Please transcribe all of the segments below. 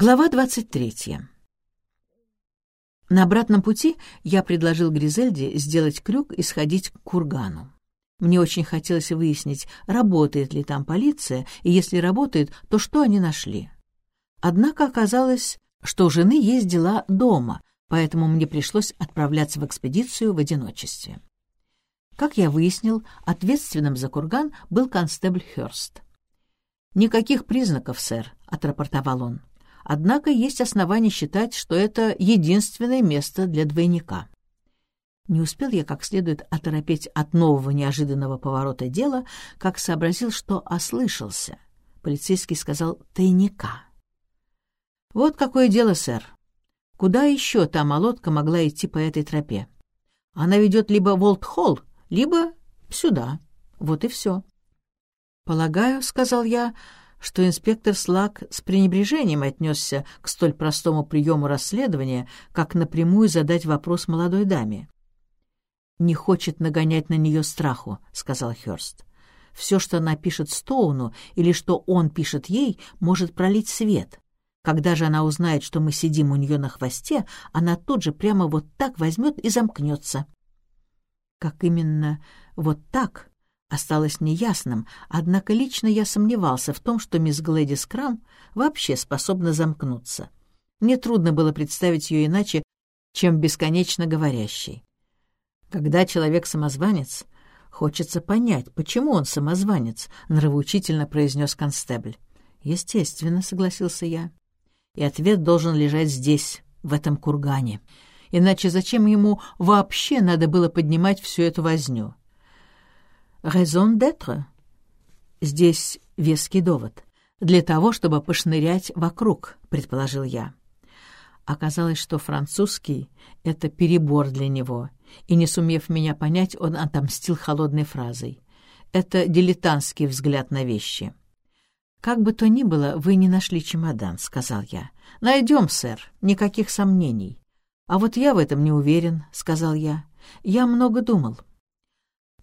Глава 23. На обратном пути я предложил Гризельде сделать крюк и сходить к кургану. Мне очень хотелось выяснить, работает ли там полиция, и если работает, то что они нашли. Однако оказалось, что у жены есть дела дома, поэтому мне пришлось отправляться в экспедицию в одиночестве. Как я выяснил, ответственным за курган был констебль Хёрст. «Никаких признаков, сэр», — отрапортовал он. Однако есть основания считать, что это единственное место для двойника. Не успел я как следует оторопеть от нового неожиданного поворота дела, как сообразил, что ослышался. Полицейский сказал «тайника». «Вот какое дело, сэр. Куда еще та молотка могла идти по этой тропе? Она ведет либо в Олд-Холл, либо сюда. Вот и все». «Полагаю, — сказал я, что инспектор Слак с пренебрежением отнесся к столь простому приему расследования, как напрямую задать вопрос молодой даме. «Не хочет нагонять на нее страху», — сказал Хёрст. «Все, что она пишет Стоуну или что он пишет ей, может пролить свет. Когда же она узнает, что мы сидим у нее на хвосте, она тут же прямо вот так возьмет и замкнется». Как именно вот так осталось неясным, однако лично я сомневался в том, что мисс Глэдис Крам вообще способна замкнуться. Мне трудно было представить ее иначе, чем бесконечно говорящей. Когда человек самозванец, хочется понять, почему он самозванец, нравоучительно произнес констебль. Естественно, согласился я. И ответ должен лежать здесь, в этом кургане. Иначе зачем ему вообще надо было поднимать всю эту возню? Raison d'être. Здесь веский довод. Для того, чтобы пошнырять вокруг, предположил я. Оказалось, что французский — это перебор для него, и, не сумев меня понять, он отомстил холодной фразой. Это дилетантский взгляд на вещи. «Как бы то ни было, вы не нашли чемодан», — сказал я. «Найдем, сэр, никаких сомнений». «А вот я в этом не уверен», — сказал я. «Я много думал.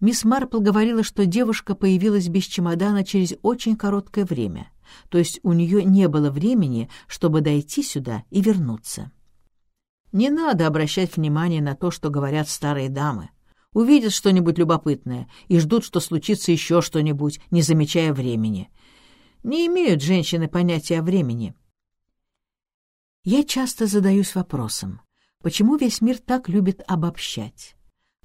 Мисс Марпл говорила, что девушка появилась без чемодана через очень короткое время, то есть у нее не было времени, чтобы дойти сюда и вернуться. Не надо обращать внимание на то, что говорят старые дамы. Увидят что-нибудь любопытное и ждут, что случится еще что-нибудь, не замечая времени. Не имеют женщины понятия о времени. Я часто задаюсь вопросом, почему весь мир так любит обобщать?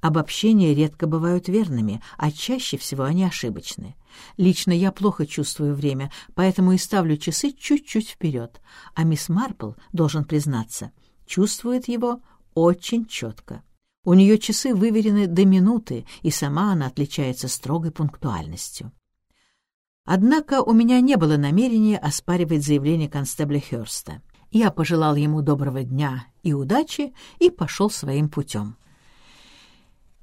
Обобщения редко бывают верными, а чаще всего они ошибочны. Лично я плохо чувствую время, поэтому и ставлю часы чуть-чуть вперед, а мисс Марпл, должен признаться, чувствует его очень четко. У нее часы выверены до минуты, и сама она отличается строгой пунктуальностью. Однако у меня не было намерения оспаривать заявление констебля Хёрста. Я пожелал ему доброго дня и удачи и пошел своим путем.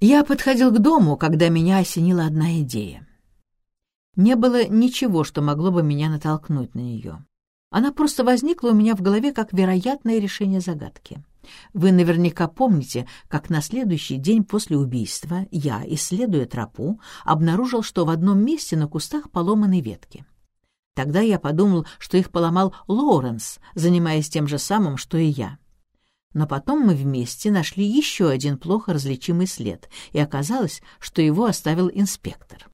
Я подходил к дому, когда меня осенила одна идея. Не было ничего, что могло бы меня натолкнуть на нее. Она просто возникла у меня в голове как вероятное решение загадки. Вы наверняка помните, как на следующий день после убийства я, исследуя тропу, обнаружил, что в одном месте на кустах поломаны ветки. Тогда я подумал, что их поломал Лоуренс, занимаясь тем же самым, что и я. Но потом мы вместе нашли еще один плохо различимый след, и оказалось, что его оставил инспектор.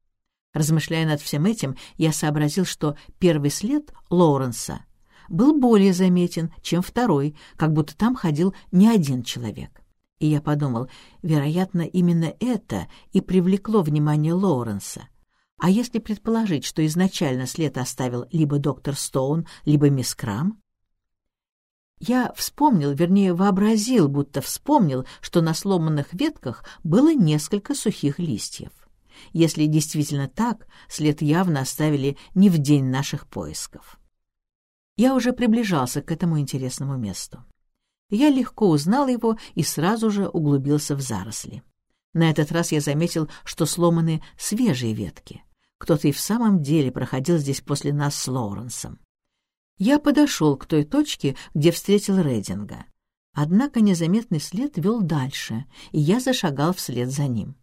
Размышляя над всем этим, я сообразил, что первый след Лоуренса был более заметен, чем второй, как будто там ходил не один человек. И я подумал, вероятно, именно это и привлекло внимание Лоуренса. А если предположить, что изначально след оставил либо доктор Стоун, либо мисс Крам, я вспомнил, вернее, вообразил, будто вспомнил, что на сломанных ветках было несколько сухих листьев. Если действительно так, след явно оставили не в день наших поисков. Я уже приближался к этому интересному месту. Я легко узнал его и сразу же углубился в заросли. На этот раз я заметил, что сломаны свежие ветки. Кто-то и в самом деле проходил здесь после нас с Лоуренсом. Я подошел к той точке, где встретил Рейдинга. Однако незаметный след вел дальше, и я зашагал вслед за ним.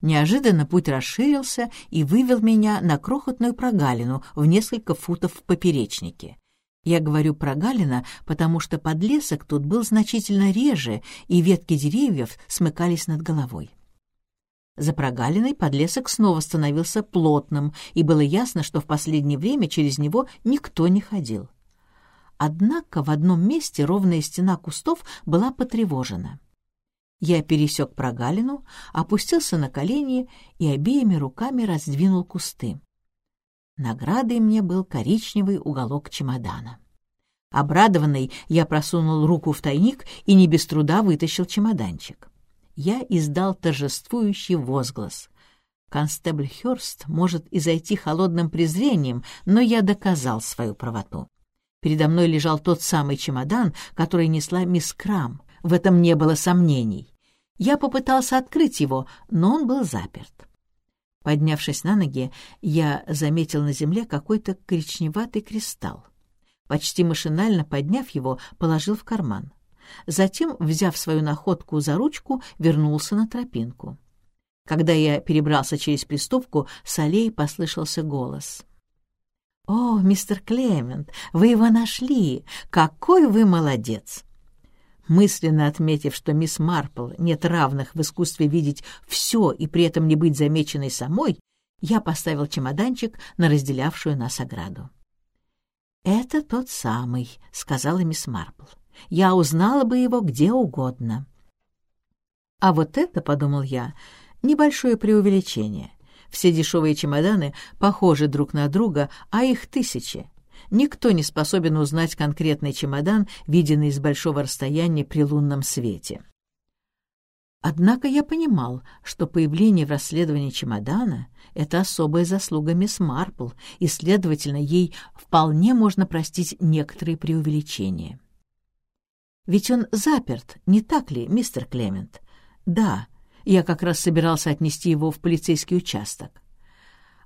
Неожиданно путь расширился и вывел меня на крохотную прогалину в несколько футов в поперечнике. Я говорю про Галина, потому что подлесок тут был значительно реже, и ветки деревьев смыкались над головой. За прогалиной подлесок снова становился плотным, и было ясно, что в последнее время через него никто не ходил. Однако в одном месте ровная стена кустов была потревожена. Я пересек прогалину, опустился на колени и обеими руками раздвинул кусты. Наградой мне был коричневый уголок чемодана. Обрадованный, я просунул руку в тайник и не без труда вытащил чемоданчик. Я издал торжествующий возглас. Констебль Хёрст может изойти холодным презрением, но я доказал свою правоту. Передо мной лежал тот самый чемодан, который несла мисс Крам. В этом не было сомнений. Я попытался открыть его, но он был заперт. Поднявшись на ноги, я заметил на земле какой-то коричневатый кристалл. Почти машинально подняв его, положил в карман. Затем, взяв свою находку за ручку, вернулся на тропинку. Когда я перебрался через приступку, с аллеи послышался голос. «О, мистер Клемент, вы его нашли! Какой вы молодец!» Мысленно отметив, что мисс Марпл нет равных в искусстве видеть все и при этом не быть замеченной самой, я поставил чемоданчик на разделявшую нас ограду. «Это тот самый», — сказала мисс Марпл. «Я узнала бы его где угодно». «А вот это, — подумал я, — небольшое преувеличение. Все дешевые чемоданы похожи друг на друга, а их тысячи. Никто не способен узнать конкретный чемодан, виденный с большого расстояния при лунном свете. Однако я понимал, что появление в расследовании чемодана — это особая заслуга мисс Марпл, и, следовательно, ей вполне можно простить некоторые преувеличения. Ведь он заперт, не так ли, мистер Клемент? Да, я как раз собирался отнести его в полицейский участок.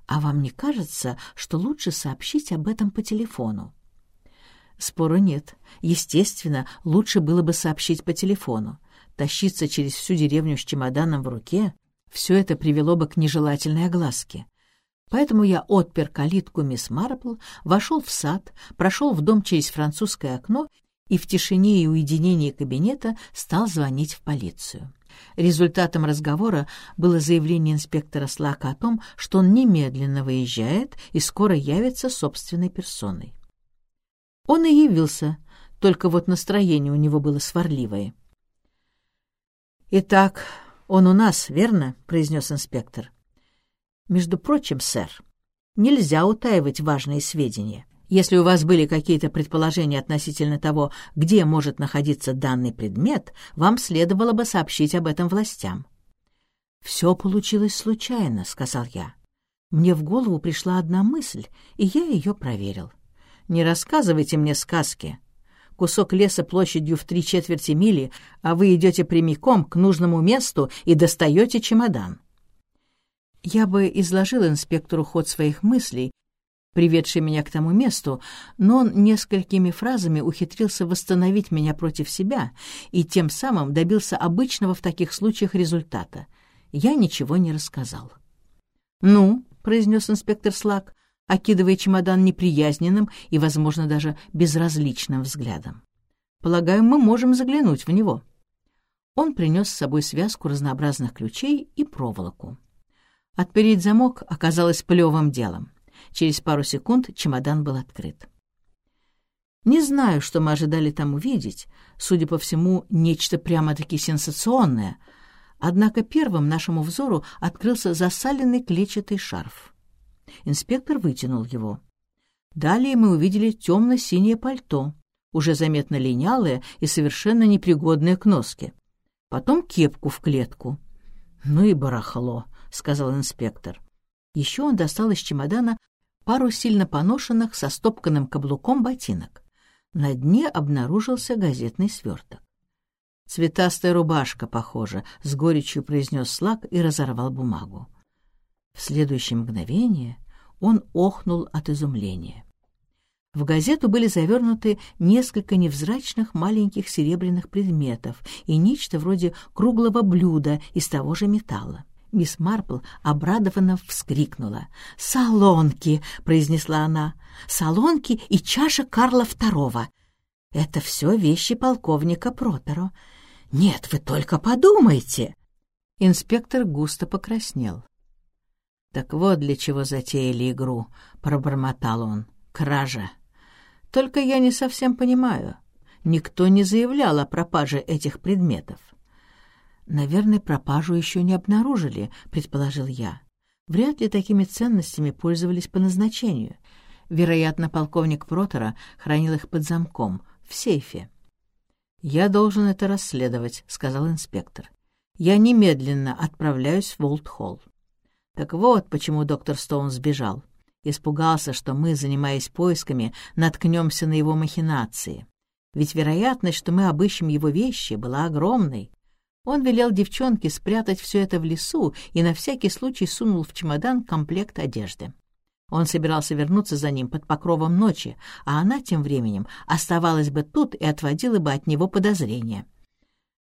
А вам не кажется, что лучше сообщить об этом по телефону? Спору нет. Естественно, лучше было бы сообщить по телефону. Тащиться через всю деревню с чемоданом в руке — все это привело бы к нежелательной огласке. Поэтому я отпер калитку мисс Марпл, вошел в сад, прошел в дом через французское окно и в тишине и уединении кабинета стал звонить в полицию. Результатом разговора было заявление инспектора Слака о том, что он немедленно выезжает и скоро явится собственной персоной. Он и явился, только вот настроение у него было сварливое. «Итак, он у нас, верно?» — произнес инспектор. «Между прочим, сэр, нельзя утаивать важные сведения. Если у вас были какие-то предположения относительно того, где может находиться данный предмет, вам следовало бы сообщить об этом властям. «Все получилось случайно», — сказал я. Мне в голову пришла одна мысль, и я ее проверил. «Не рассказывайте мне сказки. Кусок леса площадью в три четверти мили, а вы идете прямиком к нужному месту и достаете чемодан». Я бы изложил инспектору ход своих мыслей, приведший меня к тому месту, но он несколькими фразами ухитрился восстановить меня против себя и тем самым добился обычного в таких случаях результата. Я ничего не рассказал. «Ну», — произнес инспектор Слак, окидывая чемодан неприязненным и, возможно, даже безразличным взглядом. «Полагаю, мы можем заглянуть в него». Он принес с собой связку разнообразных ключей и проволоку. Отпереть замок оказалось плевым делом. Через пару секунд чемодан был открыт. Не знаю, что мы ожидали там увидеть. Судя по всему, нечто прямо-таки сенсационное. Однако первым нашему взору открылся засаленный клетчатый шарф. Инспектор вытянул его. Далее мы увидели темно-синее пальто, уже заметно линялое и совершенно непригодное к носке. Потом кепку в клетку. «Ну и барахло», — сказал инспектор. Еще он достал из чемодана пару сильно поношенных со стопканным каблуком ботинок. На дне обнаружился газетный сверток. «Цветастая рубашка, похоже», — с горечью произнес Слак и разорвал бумагу. В следующее мгновение он охнул от изумления. В газету были завернуты несколько невзрачных маленьких серебряных предметов и нечто вроде круглого блюда из того же металла. Мисс Марпл обрадованно вскрикнула. «Солонки!» — произнесла она. «Солонки и чаша Карла II. Это все вещи полковника Протеро. Нет, вы только подумайте!» Инспектор густо покраснел. «Так вот для чего затеяли игру», — пробормотал он. «Кража. Только я не совсем понимаю. Никто не заявлял о пропаже этих предметов. «Наверное, пропажу еще не обнаружили», — предположил я. «Вряд ли такими ценностями пользовались по назначению. Вероятно, полковник Протера хранил их под замком, в сейфе». «Я должен это расследовать», — сказал инспектор. «Я немедленно отправляюсь в Волт-Холл». Так вот, почему доктор Стоун сбежал. Испугался, что мы, занимаясь поисками, наткнемся на его махинации. Ведь вероятность, что мы обыщем его вещи, была огромной. Он велел девчонке спрятать все это в лесу и на всякий случай сунул в чемодан комплект одежды. Он собирался вернуться за ним под покровом ночи, а она тем временем оставалась бы тут и отводила бы от него подозрения.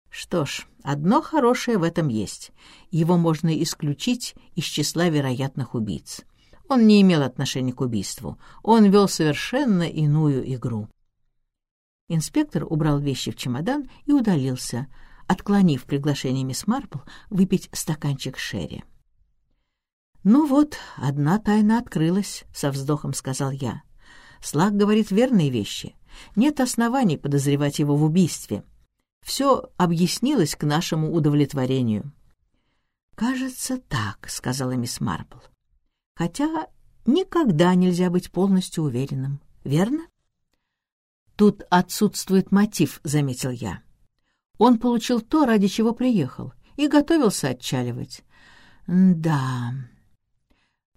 Что ж, одно хорошее в этом есть. Его можно исключить из числа вероятных убийц. Он не имел отношения к убийству. Он вел совершенно иную игру. Инспектор убрал вещи в чемодан и удалился — отклонив приглашение мисс Марпл выпить стаканчик шерри. «Ну вот, одна тайна открылась», — со вздохом сказал я. «Слаг говорит верные вещи. Нет оснований подозревать его в убийстве. Все объяснилось к нашему удовлетворению». «Кажется, так», — сказала мисс Марпл. «Хотя никогда нельзя быть полностью уверенным, верно?» «Тут отсутствует мотив», — заметил я. Он получил то, ради чего приехал, и готовился отчаливать. Да.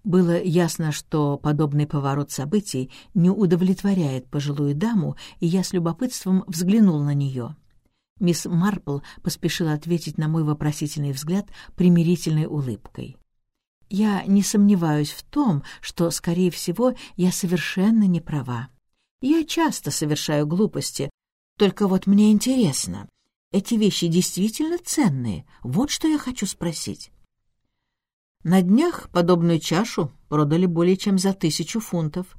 Было ясно, что подобный поворот событий не удовлетворяет пожилую даму, и я с любопытством взглянул на нее. Мисс Марпл поспешила ответить на мой вопросительный взгляд примирительной улыбкой. «Я не сомневаюсь в том, что, скорее всего, я совершенно не права. Я часто совершаю глупости, только вот мне интересно, эти вещи действительно ценные? Вот что я хочу спросить. На днях подобную чашу продали более чем за тысячу фунтов.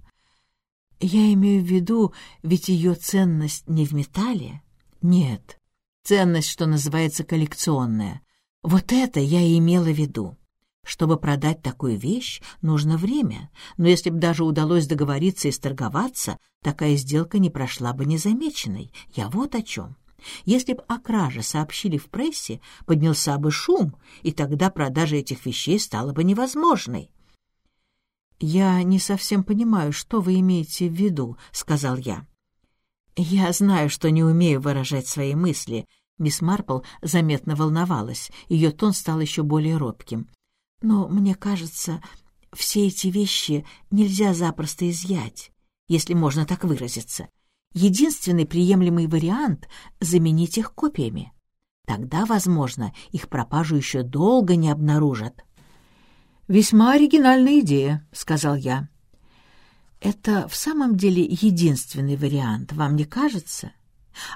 Я имею в виду, ведь ее ценность не в металле? Нет, ценность, что называется, коллекционная. Вот это я и имела в виду. Чтобы продать такую вещь, нужно время, но если бы даже удалось договориться и сторговаться, такая сделка не прошла бы незамеченной. Я вот о чем. Если бы о краже сообщили в прессе, поднялся бы шум, и тогда продажа этих вещей стала бы невозможной. «Я не совсем понимаю, что вы имеете в виду», — сказал я. «Я знаю, что не умею выражать свои мысли». Мисс Марпл заметно волновалась, ее тон стал еще более робким. «Но мне кажется, все эти вещи нельзя запросто изъять, если можно так выразиться единственный приемлемый вариант — заменить их копиями. Тогда, возможно, их пропажу еще долго не обнаружат. «Весьма оригинальная идея», — сказал я. «Это в самом деле единственный вариант, вам не кажется?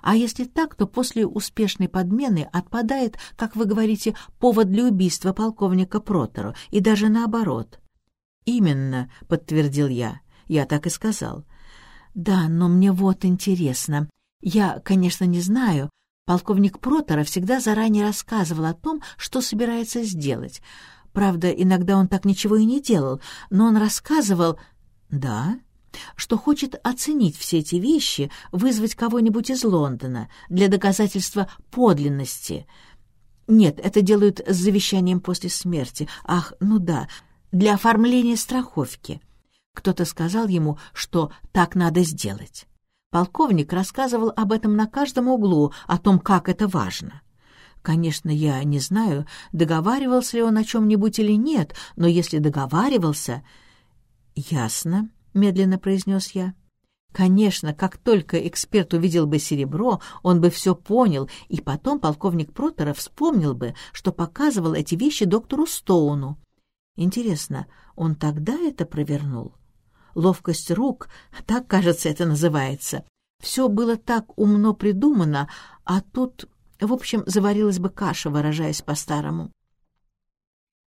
А если так, то после успешной подмены отпадает, как вы говорите, повод для убийства полковника Протеру, и даже наоборот». «Именно», — подтвердил я, — «я так и сказал. «Да, но мне вот интересно. Я, конечно, не знаю. Полковник Протора всегда заранее рассказывал о том, что собирается сделать. Правда, иногда он так ничего и не делал, но он рассказывал... Да?» что хочет оценить все эти вещи, вызвать кого-нибудь из Лондона для доказательства подлинности. Нет, это делают с завещанием после смерти. Ах, ну да, для оформления страховки. Кто-то сказал ему, что так надо сделать. Полковник рассказывал об этом на каждом углу, о том, как это важно. Конечно, я не знаю, договаривался ли он о чем-нибудь или нет, но если договаривался... «Ясно», — медленно произнес я. Конечно, как только эксперт увидел бы серебро, он бы все понял, и потом полковник Протера вспомнил бы, что показывал эти вещи доктору Стоуну. Интересно, он тогда это провернул? Ловкость рук, так, кажется, это называется. Все было так умно придумано, а тут, в общем, заварилась бы каша, выражаясь по-старому.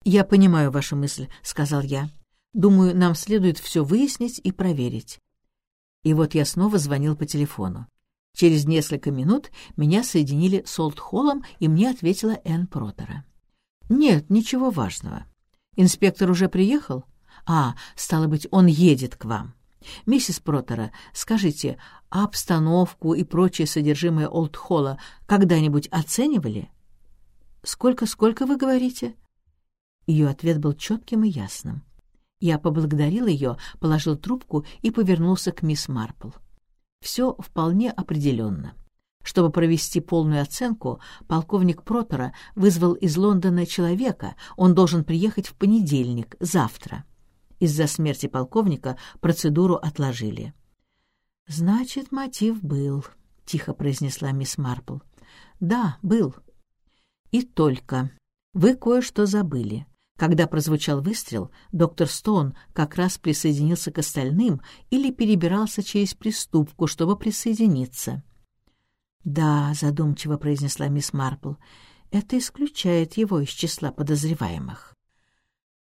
«Я понимаю вашу мысль», — сказал я. «Думаю, нам следует все выяснить и проверить». И вот я снова звонил по телефону. Через несколько минут меня соединили с Олдхоллом, и мне ответила Энн Протера. «Нет, ничего важного. Инспектор уже приехал? А, стало быть, он едет к вам. Миссис Протера, скажите, а обстановку и прочее содержимое Олдхолла когда-нибудь оценивали?» «Сколько-сколько вы говорите?» Ее ответ был четким и ясным. Я поблагодарил ее, положил трубку и повернулся к мисс Марпл. Все вполне определенно. Чтобы провести полную оценку, полковник Протера вызвал из Лондона человека. Он должен приехать в понедельник, завтра. Из-за смерти полковника процедуру отложили. «Значит, мотив был», — тихо произнесла мисс Марпл. «Да, был. И только. Вы кое-что забыли. Когда прозвучал выстрел, доктор Стоун как раз присоединился к остальным или перебирался через приступку, чтобы присоединиться. «Да», — задумчиво произнесла мисс Марпл, — «это исключает его из числа подозреваемых».